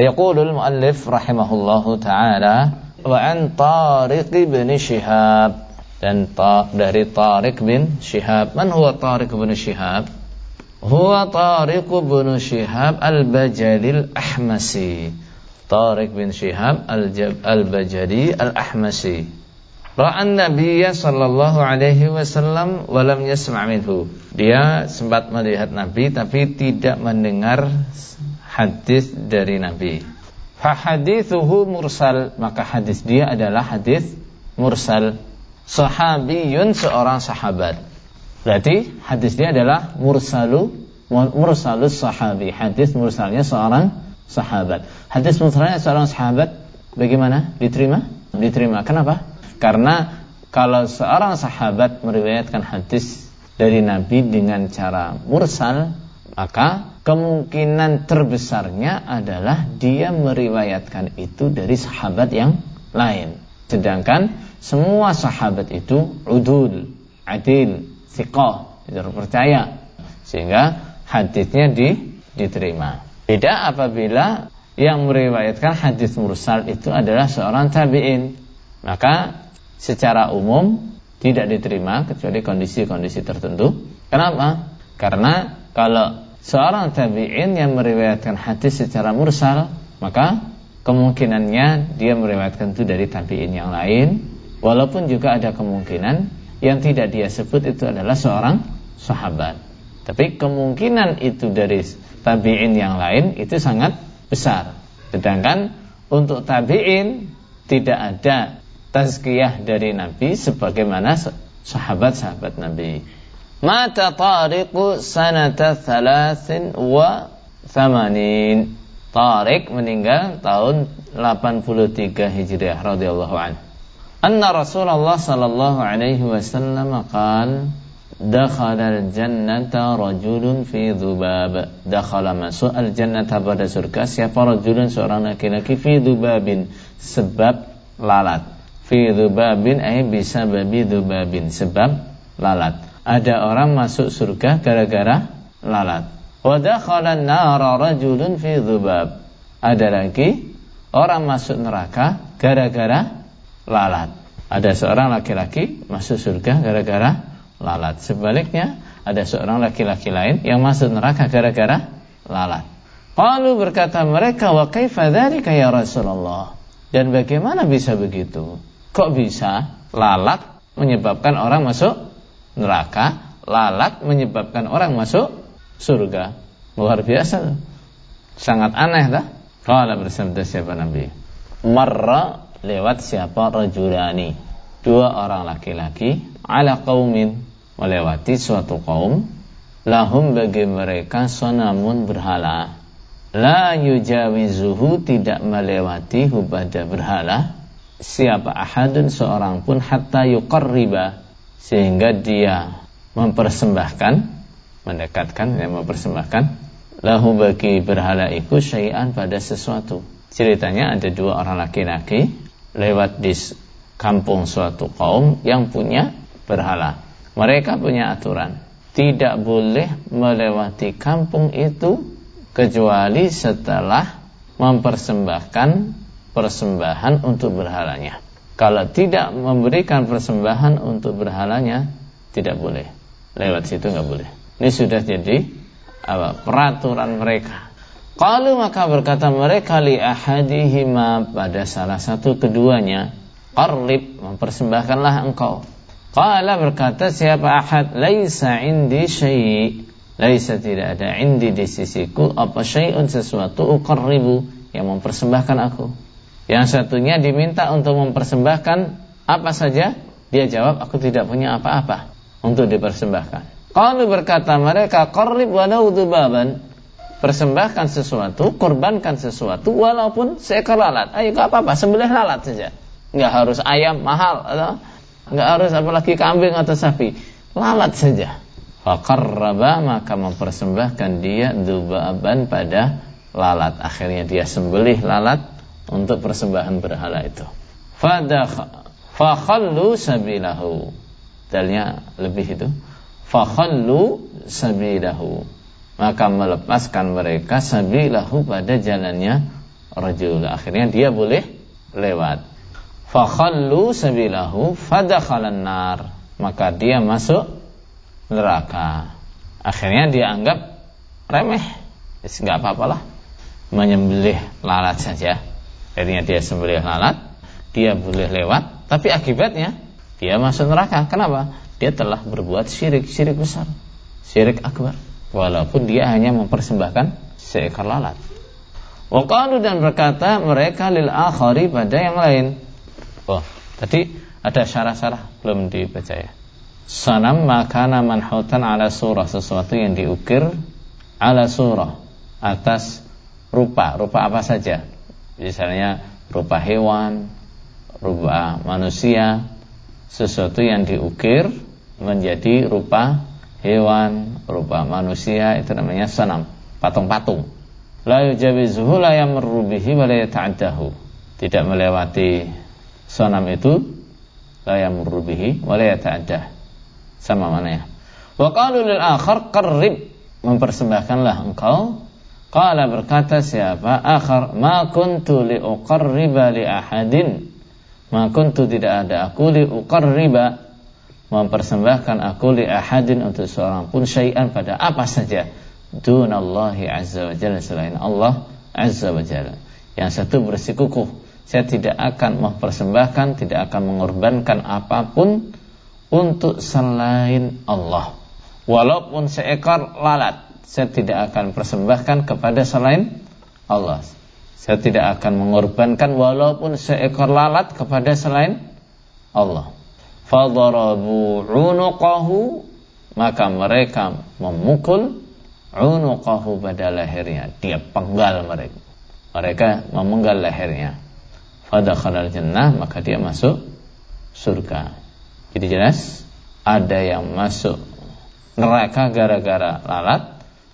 يقول المؤلف رحمه الله تعالى وعن طارق بن شهاب dan dari Tariq bin Shihab. Man huwa Tariq bin Shihab? Huwa Tariq bin Shihab al-Bajali al-Ahmasi. Tariq bin Shihab al-Bajali al-Ahmasi. Ra'an Nabiya sallallahu alaihi wasallam walam yasma' minhu. Dia sempat melihat Nabi tapi tidak mendengar hadis dari Nabi. Fahadithuhu mursal, maka hadis dia adalah hadis mursal. Sahabiyun seorang sahabat. Berarti hadis dia adalah mursalu mursalus sahabi. Hadis mursalnya seorang sahabat. Hadis mursalnya seorang sahabat bagaimana? Diterima? Diterima. Kenapa? Karena kalau seorang sahabat meriwayatkan hadis dari Nabi dengan cara mursal, maka kemungkinan terbesarnya adalah dia meriwayatkan itu dari sahabat yang lain. Sedangkan semua sahabat itu udul, adil, siqah, terpercaya. Sehingga hadisnya di, diterima. Beda apabila yang meriwayatkan hadis mursal itu adalah seorang tabi'in. Maka secara umum tidak diterima kecuali kondisi-kondisi tertentu. Kenapa? Karena kalau seorang tabi'in yang meriwayatkan hadis secara mursal, maka kemungkinannya dia meriwayatkan itu dari tabi'in yang lain, walaupun juga ada kemungkinan yang tidak dia sebut itu adalah seorang sahabat. Tapi kemungkinan itu dari tabi'in yang lain itu sangat besar. Sedangkan untuk tabi'in tidak ada tazkiyah dari Nabi sebagaimana sahabat-sahabat Nabi. Mata Tariq sanata thalathin wa thamanin. Tariq meninggal tahun 83 Hijriah radhiyallahu anhu. Anna Rasulullah sallallahu alaihi wasallam qala Dakhala al-jannata rajulun fi dhubab. Dakhala masuk al-jannata pada surga siapa rajulun seorang laki-laki fi dhubabin sebab lalat. Fi dhubabin ay bisa babi dhubabin sebab lalat ada orang masuk surga gara-gara lalat. Rajulun fi. Ada lagi orang masuk neraka gara-gara lalat. Ada seorang laki-laki masuk surga gara-gara lalat. Sebaliknya, ada seorang laki-laki lain yang masuk neraka gara-gara lalat. Lalu berkata mereka, "Wa kaifa ya Rasulullah?" Dan bagaimana bisa begitu? Kok bisa lalat menyebabkan orang masuk neraka, lalat menyebabkan orang masuk surga. Luar biasa. Sangat aneh dah. Kalau bersabda siapa Nabi? Marra lewat siapa rajulani. Dua orang laki-laki ala qaumin melewati suatu kaum lahum bagi mereka sonamun berhala la yujawizuhu tidak melewati hubada berhala siapa ahadun seorang pun hatta yuqarriba sehingga dia mempersembahkan mendekatkan yang mempersembahkan lahu bagi berhala itu syai'an pada sesuatu. Ceritanya ada dua orang laki-laki lewat di kampung suatu kaum yang punya berhala. Mereka punya aturan. Tidak boleh melewati kampung itu kecuali setelah mempersembahkan persembahan untuk berhalanya kalau tidak memberikan persembahan untuk berhalanya tidak boleh. Lewat situ nggak boleh. Ini sudah jadi apa peraturan mereka. Kalau maka berkata mereka li ahadihima pada salah satu keduanya qarrib mempersembahkanlah engkau. Qala berkata siapa ahad? Laisa indi syai' laisa tidak ada indi di sisiku. Apa syai'un sesuatu? Uqarribu yang mempersembahkan aku yang satunya diminta untuk mempersembahkan apa saja, dia jawab aku tidak punya apa-apa untuk dipersembahkan. Kalau berkata mereka qarrib walau baban persembahkan sesuatu, korbankan sesuatu walaupun seekor lalat. Ayo gak apa-apa, sembelih lalat saja. Enggak harus ayam mahal atau enggak harus apalagi kambing atau sapi. Lalat saja. Faqarraba maka mempersembahkan dia dubaban pada lalat. Akhirnya dia sembelih lalat untuk persembahan berhala itu. Fakhallu sabilahu. Dalnya lebih itu. Fakhallu sabilahu. Maka melepaskan mereka sabilahu pada jalannya rajul. Akhirnya dia boleh lewat. Fakhallu sabilahu fadakhalan nar. Maka dia masuk neraka. Akhirnya dia anggap remeh. Enggak apa-apalah. Menyembelih lalat saja. Akhirnya dia sembelih lalat, dia boleh lewat, tapi akibatnya dia masuk neraka. Kenapa? Dia telah berbuat syirik, syirik besar. Syirik akbar. Walaupun dia hanya mempersembahkan seekor lalat. Waqalu dan berkata mereka lil akhari pada yang lain. Oh, tadi ada syarah-syarah belum dibaca ya. Sanam makana manhutan ala surah sesuatu yang diukir ala surah atas rupa, rupa apa saja. Misalnya rupa hewan, rupa manusia, sesuatu yang diukir menjadi rupa hewan, rupa manusia itu namanya sanam, patung-patung la yujawizuhu la yamurru bihi wa la. Tidak melewati sonam itu la yamurru bihi wa la. Sama mana ya? Wa qalu lil akhar qarrib mempersembahkanlah engkau Qala berkata siapa? Akhar ma kuntu li uqarriba li ahadin. Ma kuntu tidak ada aku li uqarriba mempersembahkan aku li ahadin untuk seorang pun syai'an pada apa saja. Dunallahi azza wa jalla selain Allah azza wa jalla. Yang satu bersikukuh, saya tidak akan mempersembahkan, tidak akan mengorbankan apa pun untuk selain Allah. Walaupun seekor lalat, saya tidak akan persembahkan kepada selain Allah. Saya tidak akan mengorbankan walaupun seekor lalat kepada selain Allah. Fadarabu unuqahu maka mereka memukul unuqahu pada lehernya dia penggal mereka mereka memenggal lehernya fadakhalal jannah maka dia masuk surga jadi jelas ada yang masuk neraka gara-gara lalat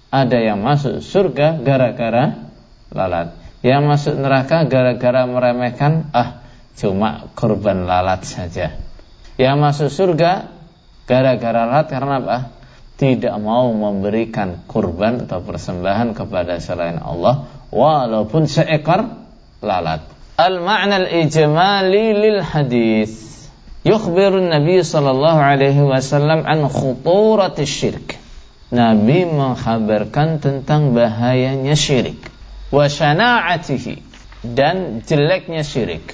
ada yang masuk surga gara-gara lalat yang masuk neraka gara-gara meremehkan ah cuma korban lalat saja yang masuk surga gara-gara lalat karena apa tidak mau memberikan kurban atau persembahan kepada selain Allah walaupun seekor lalat. Al-ma'na al-ijmali lil hadis. Yukhbiru Nabi sallallahu alaihi wasallam an khuturati syirk. Nabi menghabarkan tentang bahayanya syirik wa syana'atihi dan jeleknya syirik.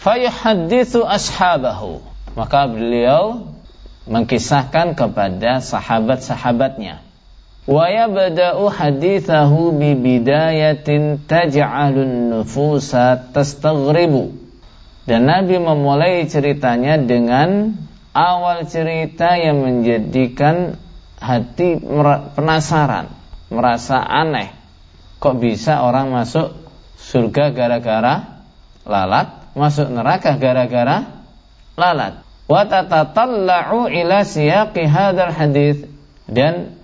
Fayuhaddithu ashabahu. Maka beliau mengkisahkan kepada sahabat-sahabatnya. Wa yabda'u hadithahu bi bidayatin taj'alun nufusa tastaghribu. Dan Nabi memulai ceritanya dengan awal cerita yang menjadikan hati penasaran, merasa aneh. Kok bisa orang masuk surga gara-gara lalat, masuk neraka gara-gara lalat wa tatatalla'u ila siyaqi hadzal hadis dan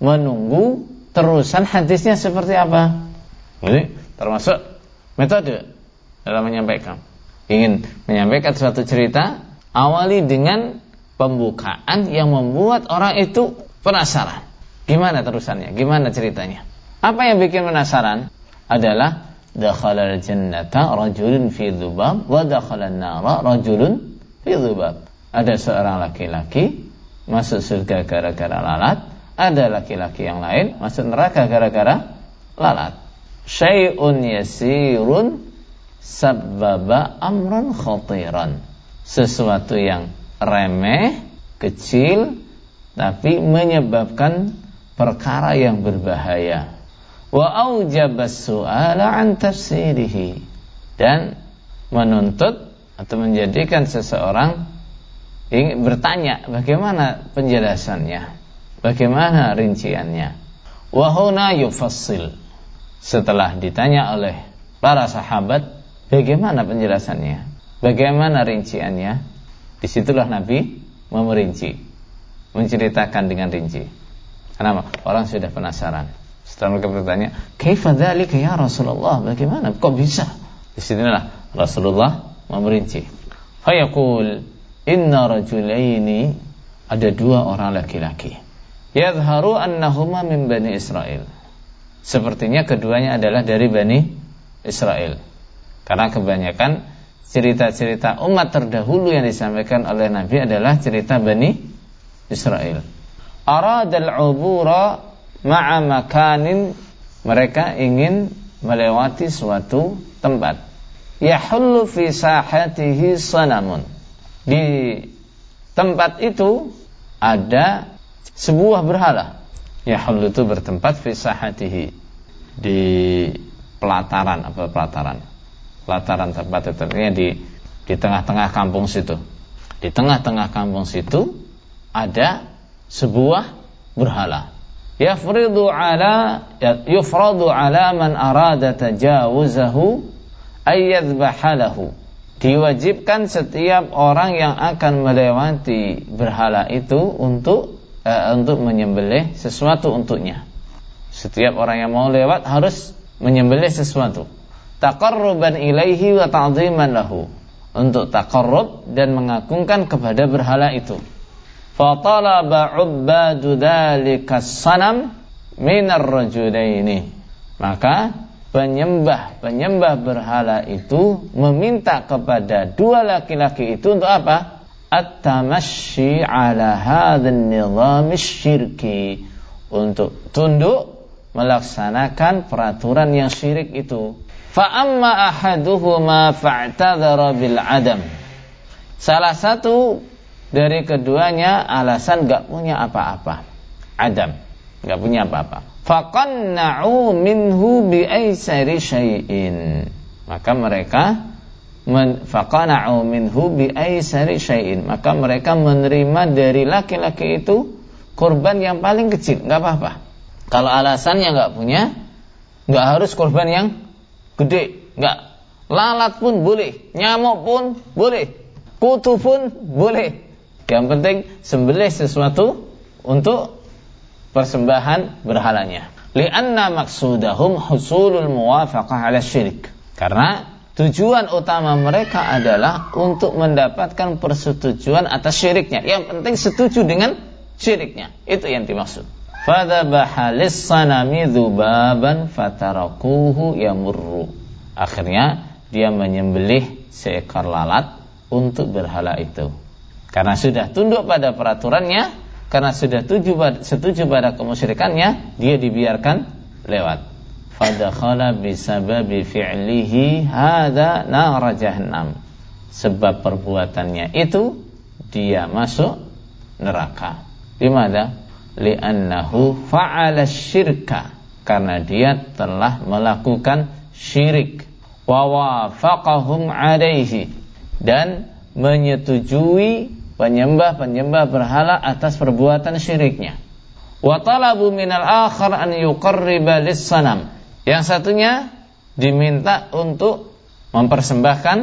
menunggu terusan hadisnya seperti apa. Ini termasuk metode dalam menyampaikan. Ingin menyampaikan suatu cerita, awali dengan pembukaan yang membuat orang itu penasaran. Gimana terusannya? Gimana ceritanya? Apa yang bikin penasaran adalah dakhala al-jannata rajulun fi dhubab wa dakhala an-nara rajulun Fidhubab. Ada seorang laki-laki masuk surga gara-gara lalat, ada laki-laki yang lain masuk neraka gara-gara lalat. Syai'un yasirun sababa amran khatiran. Sesuatu yang remeh, kecil, tapi menyebabkan perkara yang berbahaya. Wa aujabas su'ala an tafsirihi. Dan menuntut atau menjadikan seseorang ingin bertanya bagaimana penjelasannya, bagaimana rinciannya. Wahuna yufassil. Setelah ditanya oleh para sahabat, bagaimana penjelasannya, bagaimana rinciannya, di situlah Nabi memerinci, menceritakan dengan rinci. Kenapa? Orang sudah penasaran. Setelah mereka bertanya, "Kaifa dzalika ya Rasulullah?" Bagaimana? Kok bisa? Di sinilah Rasulullah memerinci. Fayaqul inna rajulaini ada dua orang laki-laki. Yadharu annahuma min Bani Israel. Sepertinya keduanya adalah dari Bani Israel. Karena kebanyakan cerita-cerita umat terdahulu yang disampaikan oleh Nabi adalah cerita Bani Israel. Aradal ubura ma'a makanin mereka ingin melewati suatu tempat. Yahullu fi sahatihi sanamun. Di tempat itu ada sebuah berhala. Yahullu itu bertempat fi sahatihi di pelataran apa pelataran. Pelataran tempat itu di di tengah-tengah kampung situ. Di tengah-tengah kampung situ ada sebuah berhala. Yafridu ala yufradu ala man arada tajawuzahu ayyadbahalahu diwajibkan setiap orang yang akan melewati berhala itu untuk uh, untuk menyembelih sesuatu untuknya. Setiap orang yang mau lewat harus menyembelih sesuatu. Taqarruban ilaihi wa ta'ziman lahu. Untuk taqarrub dan mengagungkan kepada berhala itu Fatalaba ubbadu dhalika sanam minar rajulaini. Maka penyembah-penyembah berhala itu meminta kepada dua laki-laki itu untuk apa? At-tamasyi ala hadzal nizam syirki untuk tunduk melaksanakan peraturan yang syirik itu. Fa amma ahaduhuma fa'tadzara bil adam. Salah satu dari keduanya alasan gak punya apa-apa. Adam, gak punya apa-apa. Faqanna'u minhu bi'aisari syai'in. Maka mereka men, faqana'u minhu bi'aisari syai'in. Maka mereka menerima dari laki-laki itu korban yang paling kecil, gak apa-apa. Kalau alasannya gak punya, gak harus korban yang gede, gak. Lalat pun boleh, nyamuk pun boleh, kutu pun boleh. Yang penting sembelih sesuatu untuk persembahan berhalanya. Lianna maksudahum husulul muwafaqah ala syirik. Karena tujuan utama mereka adalah untuk mendapatkan persetujuan atas syiriknya. Yang penting setuju dengan syiriknya. Itu yang dimaksud. Fadhabaha lis-sanami dhubaban fatarakuhu yamurru. Akhirnya dia menyembelih seekor lalat untuk berhala itu. Karena sudah tunduk pada peraturannya, karena sudah tuju, setuju pada kemusyrikannya, dia dibiarkan lewat. Fadakhala bisababi fi'lihi hadha nara jahannam. Sebab perbuatannya itu dia masuk neraka. Di mana? Li'annahu fa'ala syirka. Karena dia telah melakukan syirik. Wa wafaqahum alaihi. Dan menyetujui penyembah-penyembah berhala atas perbuatan syiriknya. Wa talabu minal akhar an yuqarriba lis-sanam. Yang satunya diminta untuk mempersembahkan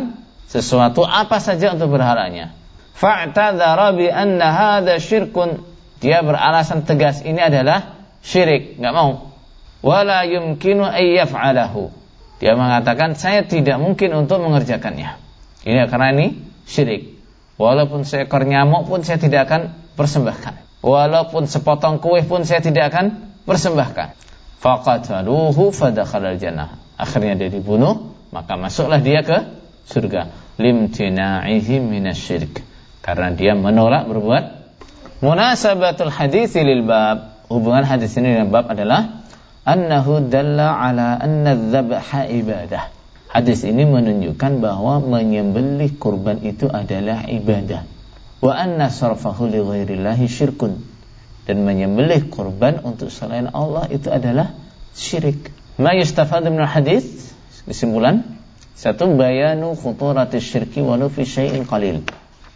sesuatu apa saja untuk berhalanya. Fa'tadzara bi anna hadha syirkun. Dia beralasan tegas ini adalah syirik, enggak mau. Wala yumkinu ay yaf'alahu. Dia mengatakan saya tidak mungkin untuk mengerjakannya. Ini karena ini syirik. Walaupun seekor nyamuk pun saya tidak akan persembahkan. Walaupun sepotong kue pun saya tidak akan persembahkan. Faqataluhu fadakhalal jannah. Akhirnya dia dibunuh, maka masuklah dia ke surga. Limtina'ihi minasyirk. Karena dia menolak berbuat munasabatul hadis lil bab. Hubungan hadis ini dengan bab adalah annahu dalla ala anna dzabha ibadah Hadis ini menunjukkan bahwa menyembelih kurban itu adalah ibadah. Wa anna sarfahu li ghairillahi syirkun. Dan menyembelih kurban untuk selain Allah itu adalah syirik. Ma yustafad min hadis kesimpulan satu bayanu khuturatis syirki walau fi syai'in qalil.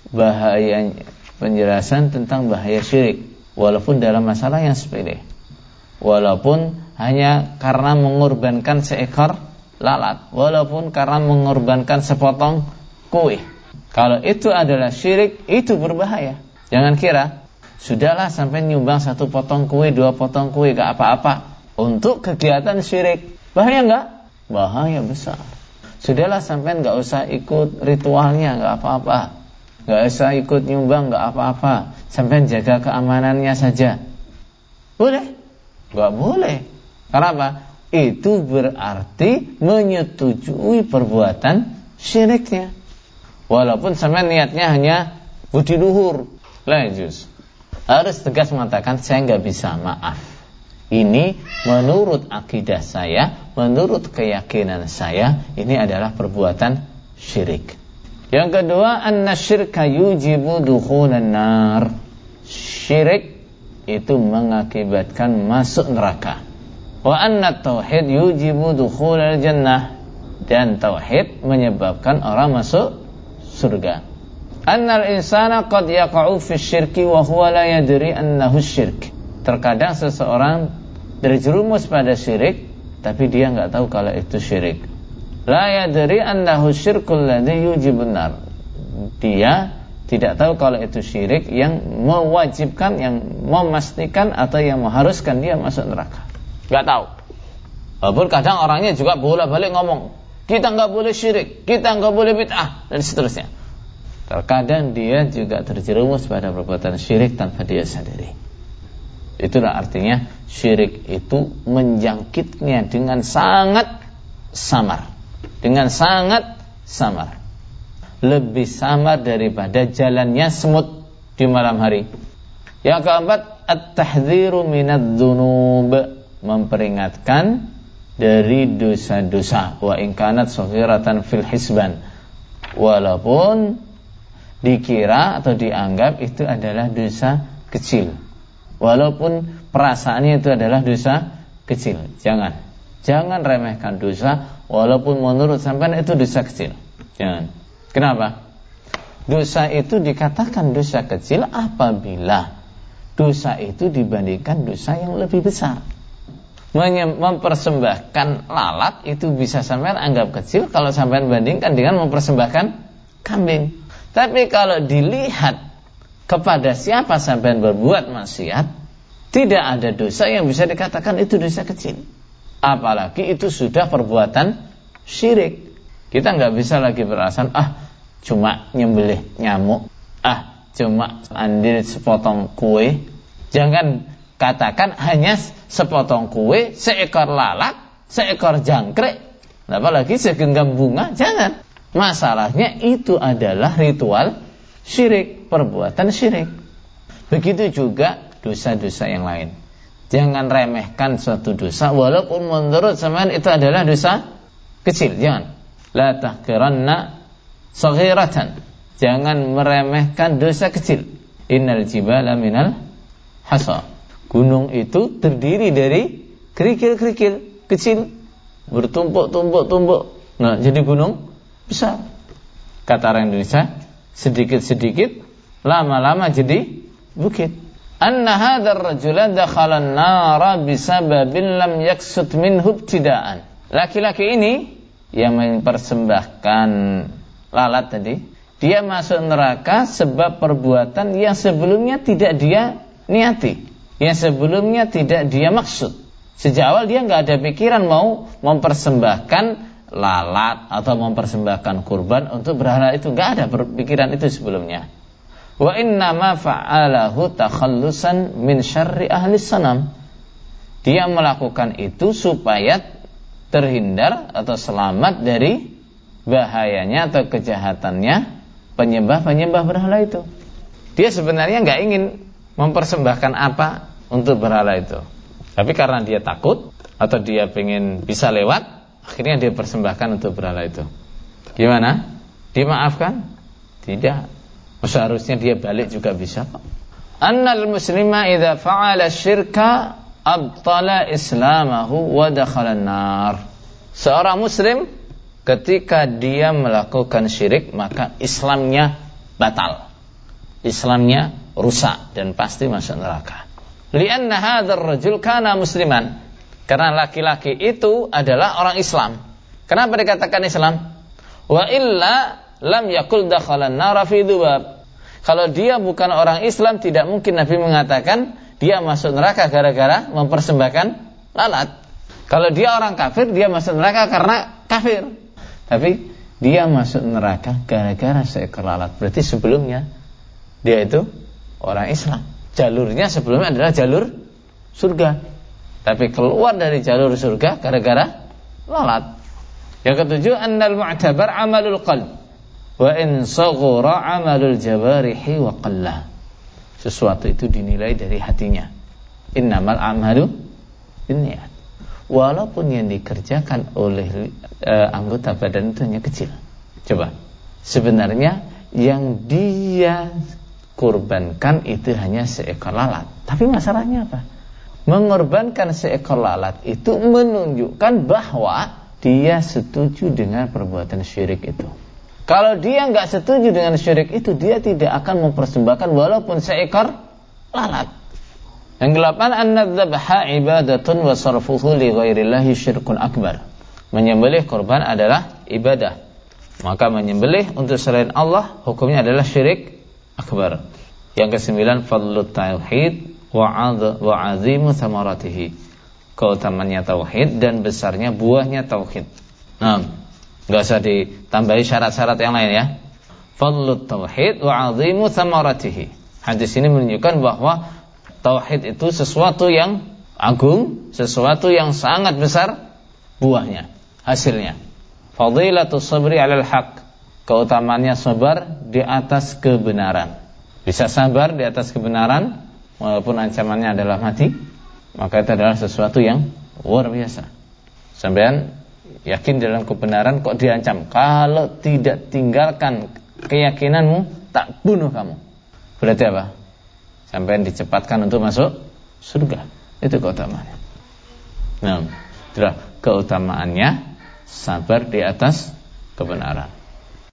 Bahaya penjelasan tentang bahaya syirik walaupun dalam masalah yang sepele. Walaupun hanya karena mengorbankan seekor lalat walaupun karena mengorbankan sepotong kue. Kalau itu adalah syirik, itu berbahaya. Jangan kira sudahlah sampai nyumbang satu potong kue, dua potong kue gak apa-apa untuk kegiatan syirik. Bahaya nggak? Bahaya besar. Sudahlah sampai nggak usah ikut ritualnya, nggak apa-apa. Nggak usah ikut nyumbang, nggak apa-apa. Sampai jaga keamanannya saja. Boleh? Nggak boleh. Karena apa? Itu berarti menyetujui perbuatan syiriknya. Walaupun sama niatnya hanya budi luhur, lajus. Harus tegas mengatakan saya nggak bisa, maaf. Ini menurut akidah saya, menurut keyakinan saya, ini adalah perbuatan syirik. Yang kedua, anna syirka yujibu dukhulan nar. Syirik itu mengakibatkan masuk neraka. Wa anna tauhid yujibu dukhulal jannah. Dan tauhid menyebabkan orang masuk surga. Annal insana qad yaqa'u fi syirki wa huwa la yadri annahu syirk. Terkadang seseorang terjerumus pada syirik tapi dia nggak tahu kalau itu syirik. La yadri annahu syirkul ladzi yujibun nar. Dia tidak tahu kalau itu syirik yang mewajibkan, yang memastikan atau yang mengharuskan dia masuk neraka. Nggak tahu. Walaupun kadang orangnya juga bolak-balik ngomong, kita nggak boleh syirik, kita nggak boleh bid'ah dan seterusnya. Terkadang dia juga terjerumus pada perbuatan syirik tanpa dia sadari. Itulah artinya syirik itu menjangkitnya dengan sangat samar. Dengan sangat samar. Lebih samar daripada jalannya semut di malam hari. Yang keempat, at-tahdhiru minadz dzunub, memperingatkan dari dosa-dosa. Wa ingkanat sohiratan fil hisban. Walaupun dikira atau dianggap itu adalah dosa kecil. Walaupun perasaannya itu adalah dosa kecil. Jangan. Jangan remehkan dosa walaupun menurut sampean itu dosa kecil. Jangan. Kenapa? Dosa itu dikatakan dosa kecil apabila dosa itu dibandingkan dosa yang lebih besar mempersembahkan lalat itu bisa sampean anggap kecil kalau sampean bandingkan dengan mempersembahkan kambing. Tapi kalau dilihat kepada siapa sampean berbuat maksiat, tidak ada dosa yang bisa dikatakan itu dosa kecil. Apalagi itu sudah perbuatan syirik. Kita nggak bisa lagi beralasan, ah cuma nyembelih nyamuk, ah cuma andil sepotong kue. Jangan katakan hanya sepotong kue, seekor lalat, seekor jangkrik, apalagi segenggam bunga, jangan. Masalahnya itu adalah ritual syirik, perbuatan syirik. Begitu juga dosa-dosa yang lain. Jangan remehkan suatu dosa walaupun menurut sampean itu adalah dosa kecil, jangan. La tahqiranna saghiratan. Jangan meremehkan dosa kecil. Innal jibala minal hasa gunung itu terdiri dari kerikil-kerikil kecil bertumpuk-tumpuk-tumpuk. Nah, jadi gunung besar. Kata orang Indonesia, sedikit-sedikit lama-lama jadi bukit. Anna hadzal rajula dakhala an-nara bisababil lam yaksud minhu ibtida'an. Laki-laki ini yang mempersembahkan lalat tadi, dia masuk neraka sebab perbuatan yang sebelumnya tidak dia niati yang sebelumnya tidak dia maksud. Sejak awal dia nggak ada pikiran mau mempersembahkan lalat atau mempersembahkan kurban untuk berhala itu nggak ada pikiran itu sebelumnya. Wa inna ma fa'alahu takhallusan min syarri ahli sanam. Dia melakukan itu supaya terhindar atau selamat dari bahayanya atau kejahatannya penyembah-penyembah berhala itu. Dia sebenarnya nggak ingin mempersembahkan apa untuk berhala itu. Tapi karena dia takut atau dia ingin bisa lewat, akhirnya dia persembahkan untuk berhala itu. Gimana? Dimaafkan? Tidak. Seharusnya dia balik juga bisa. Annal muslima idza fa'ala syirka abtala islamahu wa dakhala nar. Seorang muslim ketika dia melakukan syirik maka Islamnya batal. Islamnya rusak dan pasti masuk neraka lianna hadzal rajul kana musliman. Karena laki-laki itu adalah orang Islam. Kenapa dikatakan Islam? Wa illa lam yakul dakhalan nara fi Kalau dia bukan orang Islam tidak mungkin Nabi mengatakan dia masuk neraka gara-gara mempersembahkan lalat. Kalau dia orang kafir dia masuk neraka karena kafir. Tapi dia masuk neraka gara-gara seekor lalat. Berarti sebelumnya dia itu orang Islam jalurnya sebelumnya adalah jalur surga. tapi keluar dari jalur surga gara-gara lalat. Yang ketujuh, annal mu'tabar amalul qalb wa in saghura amalul jawarihi wa qalla. Sesuatu itu dinilai dari hatinya. Innamal amalu binniyat. Walaupun yang dikerjakan oleh e, anggota badan itu hanya kecil. Coba. Sebenarnya yang dia kurbankan itu hanya seekor lalat. Tapi masalahnya apa? Mengorbankan seekor lalat itu menunjukkan bahwa dia setuju dengan perbuatan syirik itu. Kalau dia nggak setuju dengan syirik itu, dia tidak akan mempersembahkan walaupun seekor lalat. Yang delapan, an-nadzabha ibadatun wa sarfuhu li ghairillahi syirkun akbar. Menyembelih korban adalah ibadah. Maka menyembelih untuk selain Allah hukumnya adalah syirik akbar. Yang kesembilan, fadlut tauhid wa azimu samaratihi. Keutamanya tauhid dan besarnya buahnya tauhid. Nah, Enggak usah ditambahi syarat-syarat yang lain ya. Fadlut tauhid wa 'azimu thamaratihi. Hadis ini menunjukkan bahwa tauhid itu sesuatu yang agung, sesuatu yang sangat besar buahnya, hasilnya. Fadilatu sabri 'alal haq. Keutamaannya sabar di atas kebenaran. Bisa sabar di atas kebenaran walaupun ancamannya adalah mati, maka itu adalah sesuatu yang luar biasa. Sampean yakin dalam kebenaran kok diancam? Kalau tidak tinggalkan keyakinanmu tak bunuh kamu. Berarti apa? Sampai dicepatkan untuk masuk surga. Itu keutamaannya. Nah itulah keutamaannya sabar di atas kebenaran